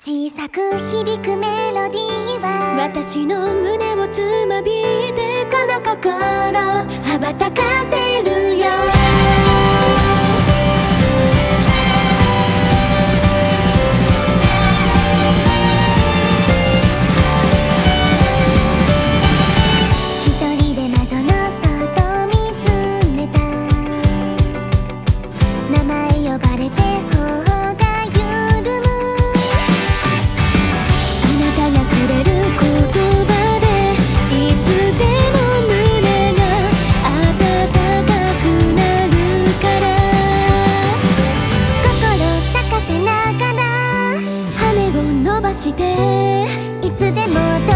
小さく響くメロディーは私の胸をつまびてこの心羽ばたかせばしていつでも